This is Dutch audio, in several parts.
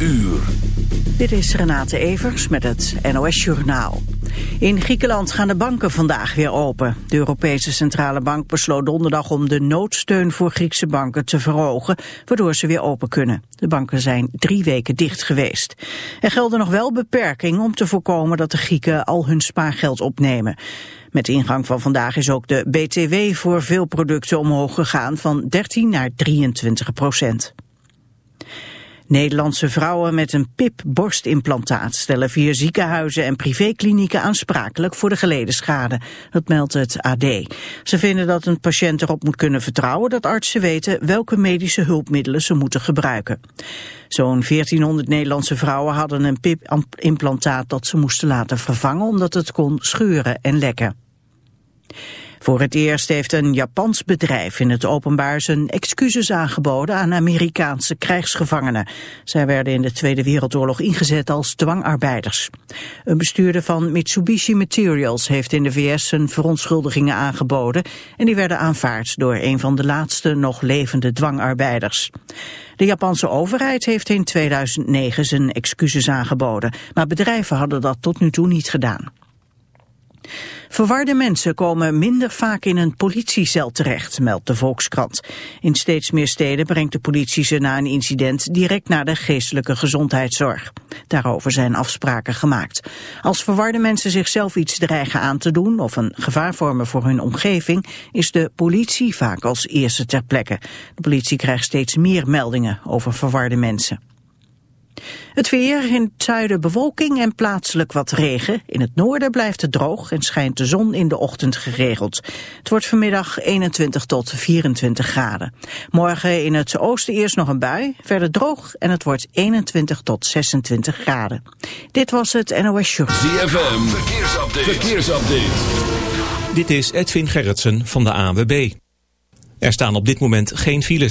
uur. Dit is Renate Evers met het NOS Journaal. In Griekenland gaan de banken vandaag weer open. De Europese Centrale Bank besloot donderdag om de noodsteun voor Griekse banken te verhogen, waardoor ze weer open kunnen. De banken zijn drie weken dicht geweest. Er gelden nog wel beperkingen om te voorkomen dat de Grieken al hun spaargeld opnemen. Met ingang van vandaag is ook de BTW voor veel producten omhoog gegaan van 13 naar 23 procent. Nederlandse vrouwen met een PIP-borstimplantaat stellen vier ziekenhuizen en privéklinieken aansprakelijk voor de geleden schade. Dat meldt het AD. Ze vinden dat een patiënt erop moet kunnen vertrouwen dat artsen weten welke medische hulpmiddelen ze moeten gebruiken. Zo'n 1400 Nederlandse vrouwen hadden een PIP-implantaat dat ze moesten laten vervangen omdat het kon scheuren en lekken. Voor het eerst heeft een Japans bedrijf in het openbaar zijn excuses aangeboden aan Amerikaanse krijgsgevangenen. Zij werden in de Tweede Wereldoorlog ingezet als dwangarbeiders. Een bestuurder van Mitsubishi Materials heeft in de VS zijn verontschuldigingen aangeboden en die werden aanvaard door een van de laatste nog levende dwangarbeiders. De Japanse overheid heeft in 2009 zijn excuses aangeboden, maar bedrijven hadden dat tot nu toe niet gedaan. Verwarde mensen komen minder vaak in een politiecel terecht, meldt de Volkskrant. In steeds meer steden brengt de politie ze na een incident direct naar de geestelijke gezondheidszorg. Daarover zijn afspraken gemaakt. Als verwarde mensen zichzelf iets dreigen aan te doen of een gevaar vormen voor hun omgeving, is de politie vaak als eerste ter plekke. De politie krijgt steeds meer meldingen over verwarde mensen. Het weer, in het zuiden bewolking en plaatselijk wat regen. In het noorden blijft het droog en schijnt de zon in de ochtend geregeld. Het wordt vanmiddag 21 tot 24 graden. Morgen in het oosten eerst nog een bui, verder droog en het wordt 21 tot 26 graden. Dit was het NOS Show. ZFM, verkeersupdate. verkeersupdate. Dit is Edwin Gerritsen van de ANWB. Er staan op dit moment geen files.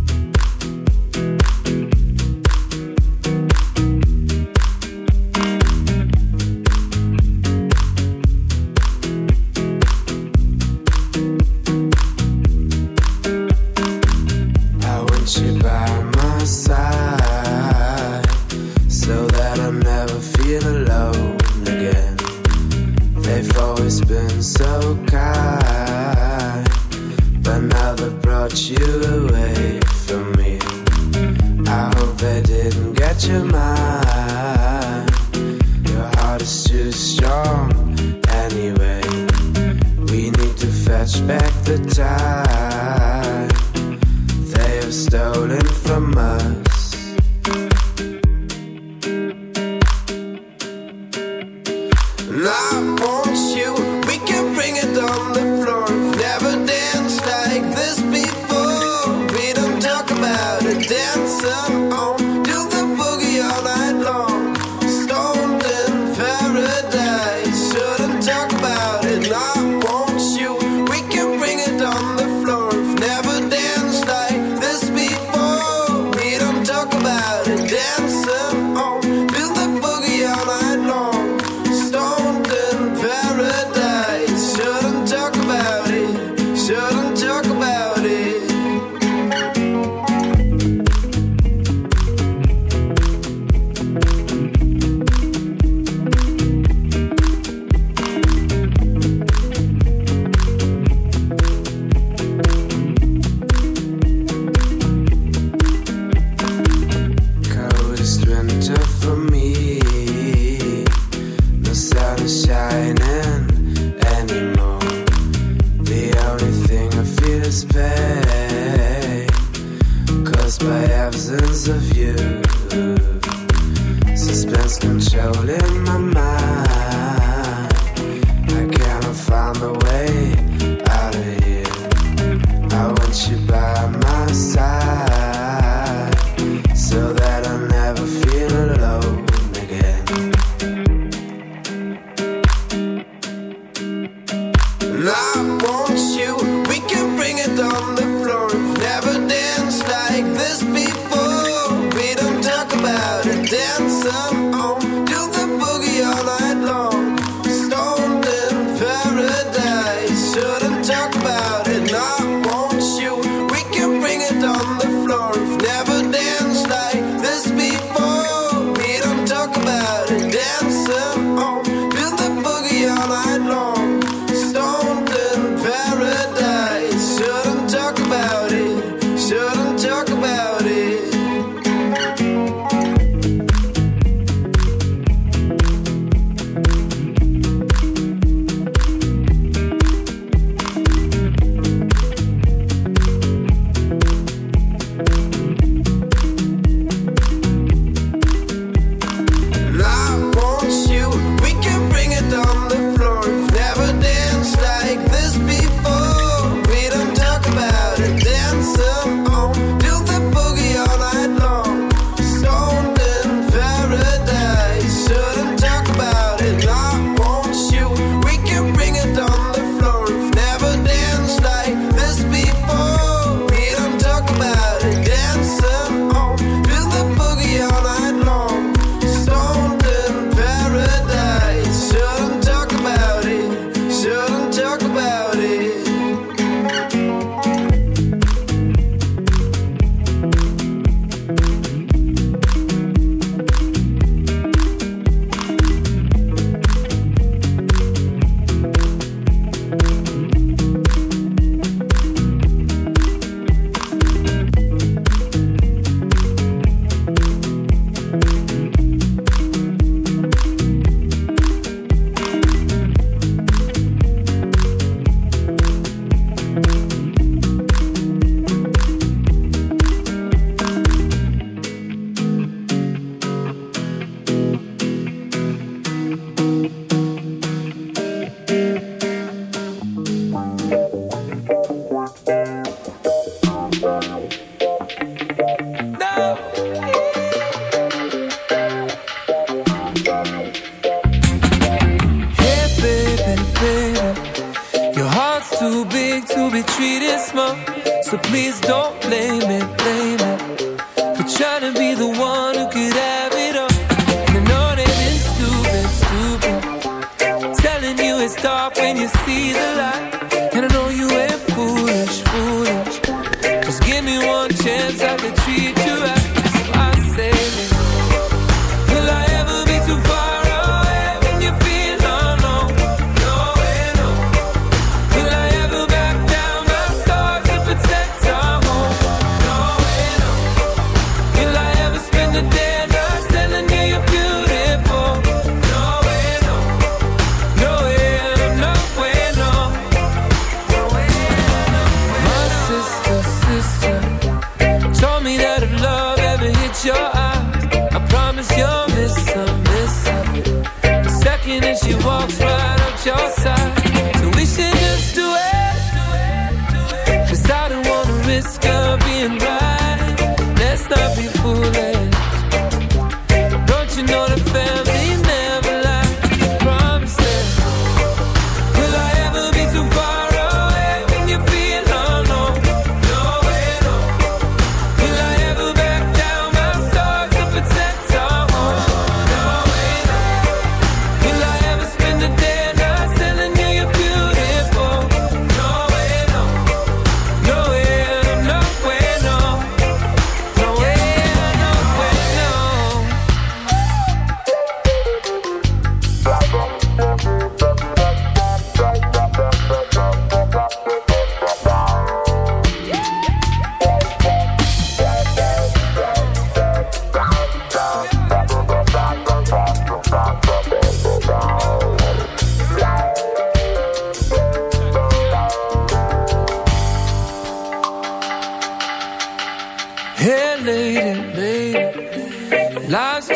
blame it, blame it for trying to be the one who could have it all. And I know that it's stupid, stupid, telling you it's dark when you see the light. And I know you ain't foolish, foolish. Just give me one chance, I could.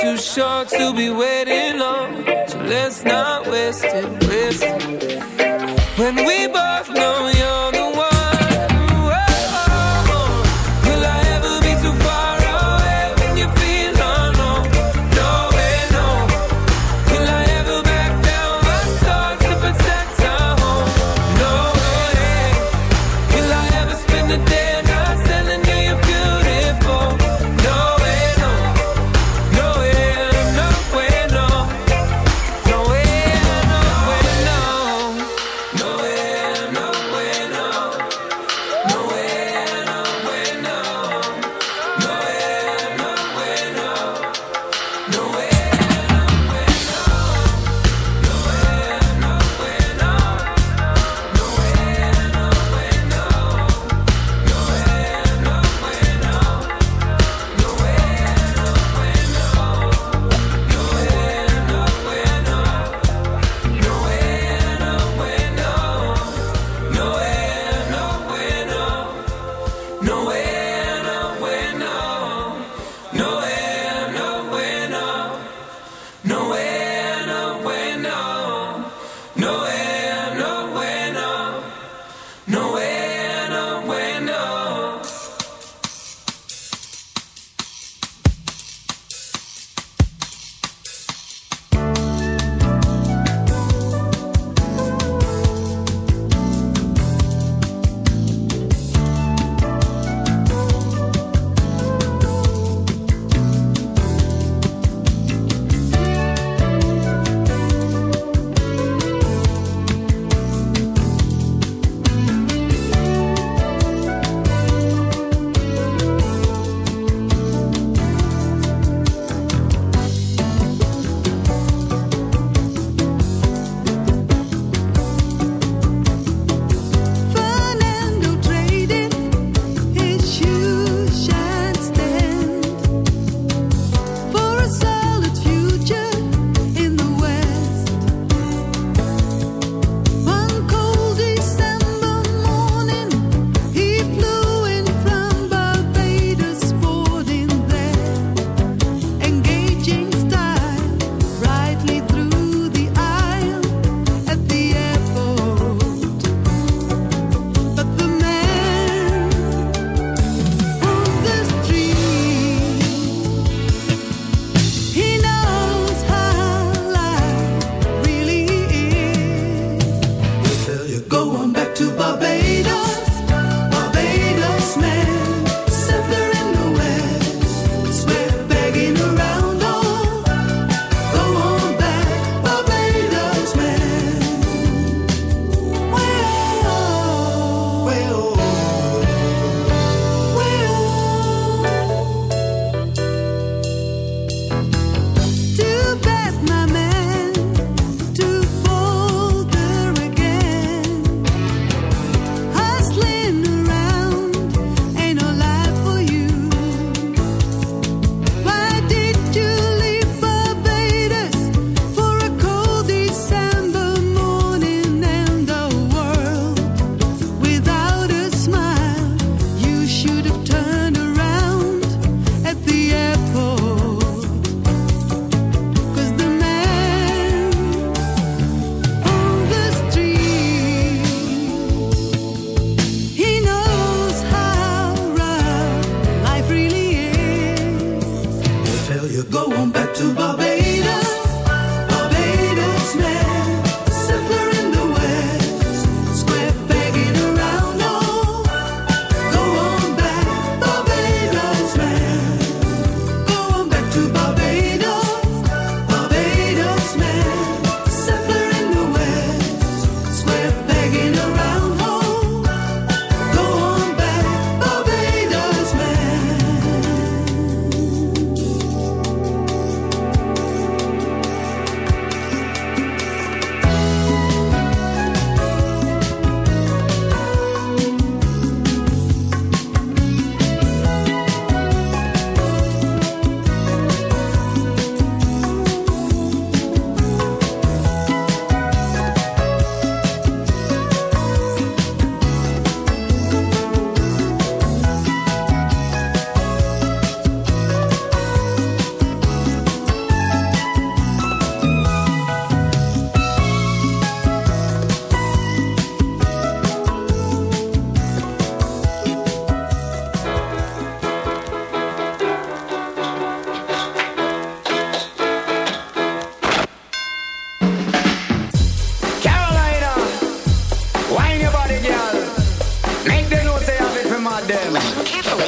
too short to be waiting on. So let's not waste it, waste it. When we both know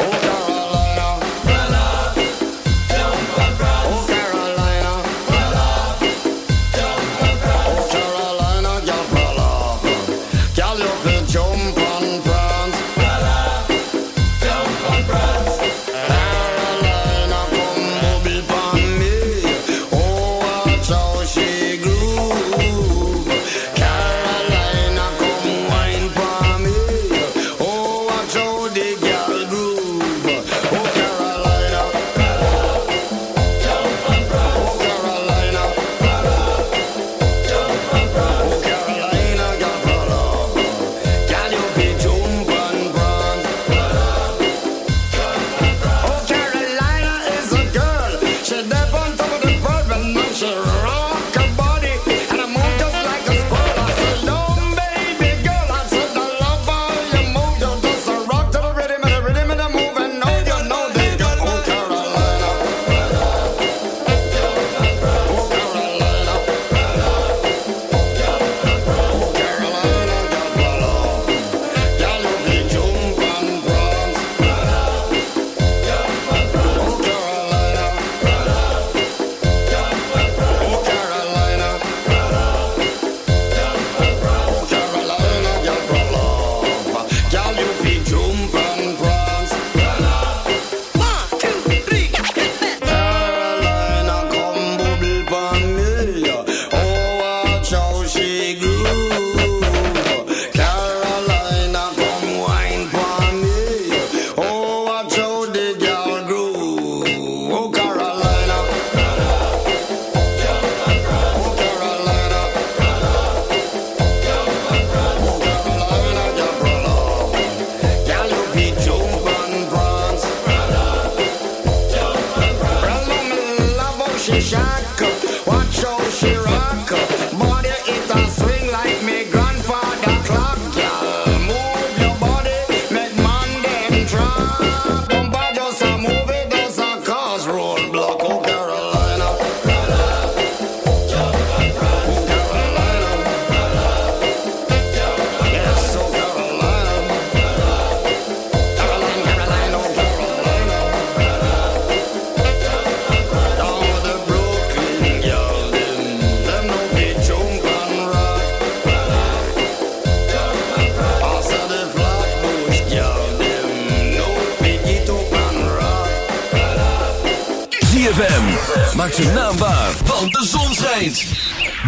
onda.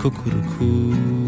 cuckoo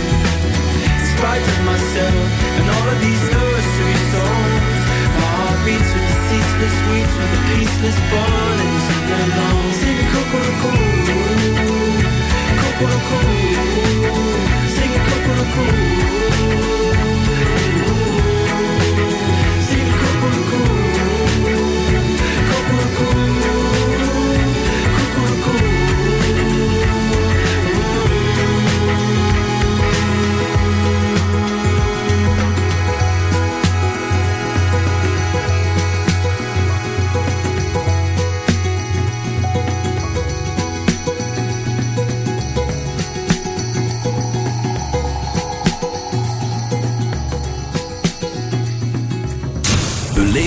frighten myself And all of these nursery songs My heart beats with the ceaseless weeds With the peaceless bond And long sing along coco, coco. Kokoroko Sing coco.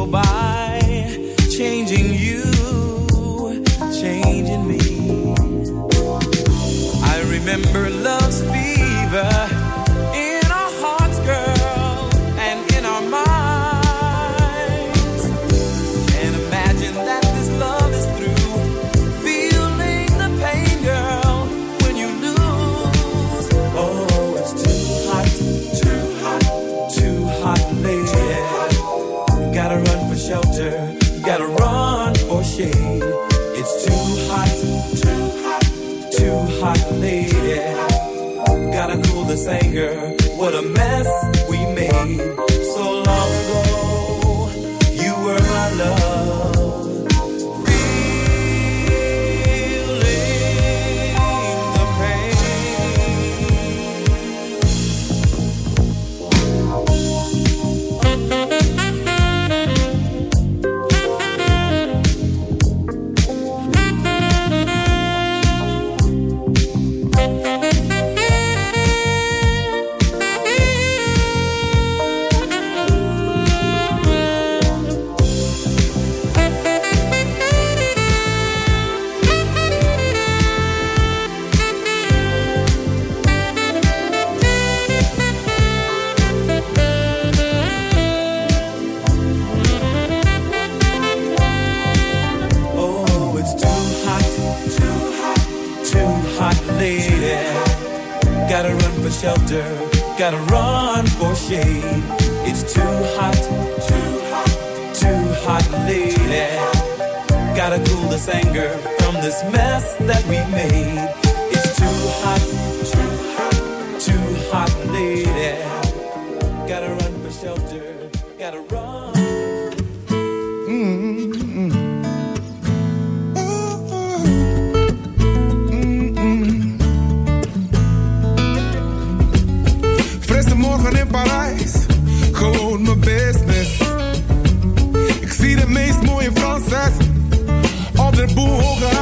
go by, changing you, changing me. I remember love's finger. What a mess cool this anger from this mess that we made. It's too hot, too hot, too hot, lady.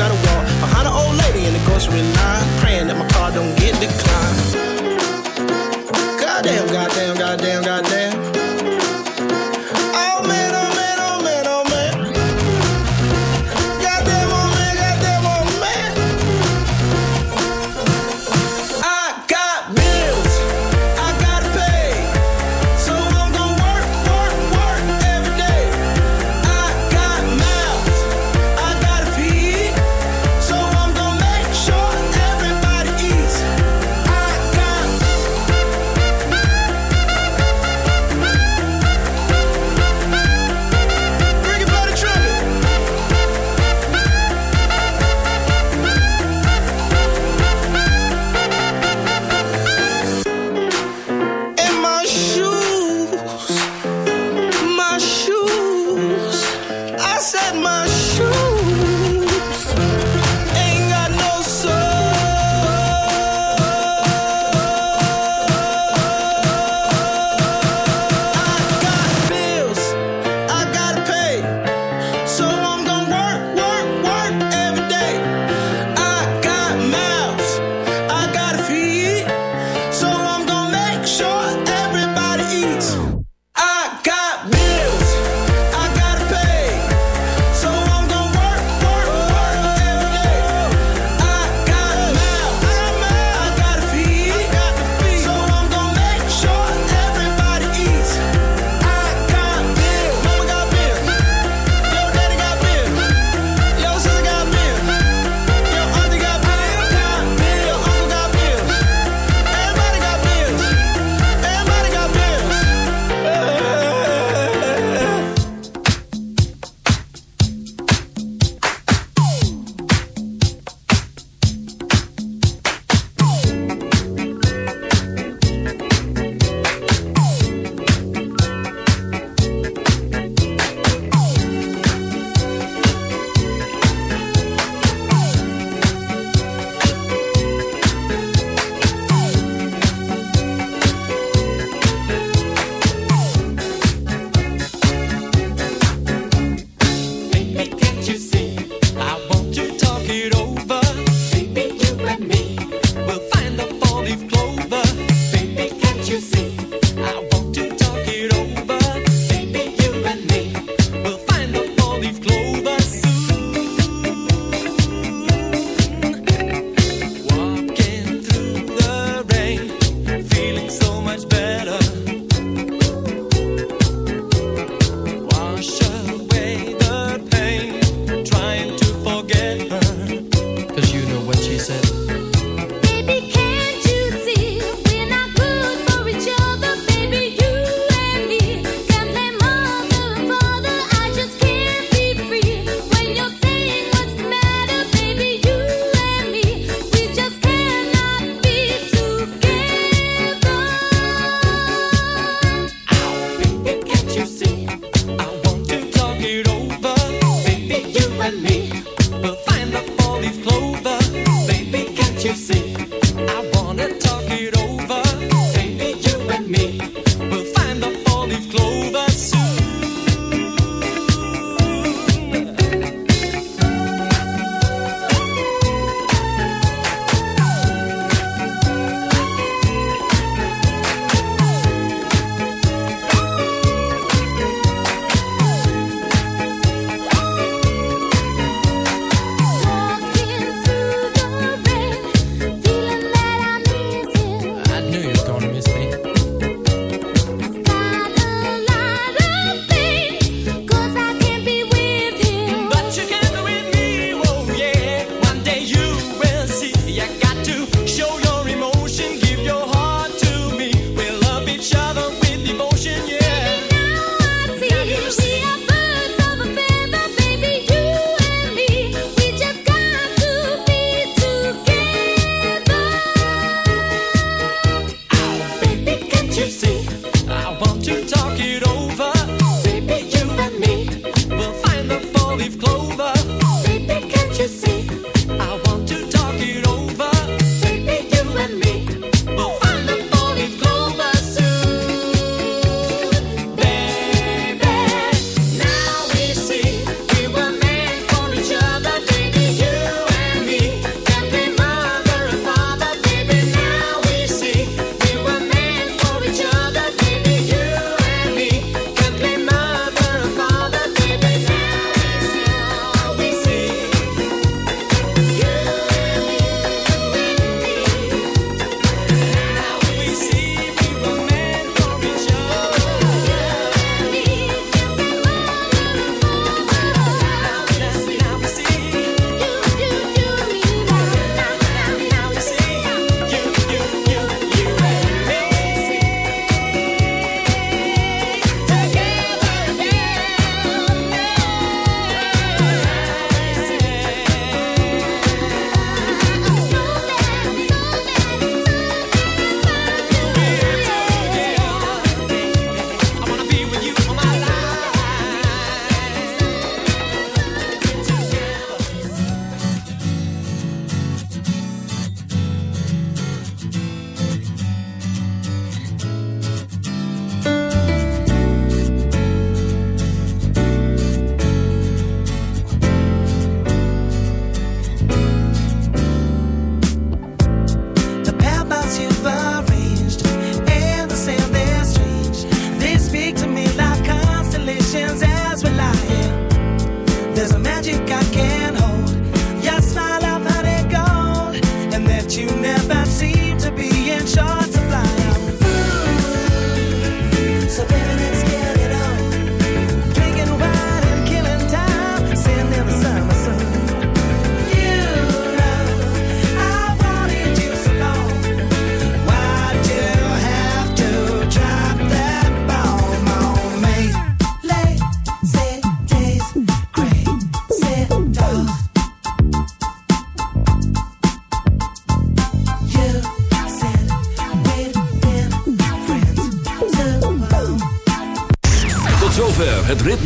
gotta wait.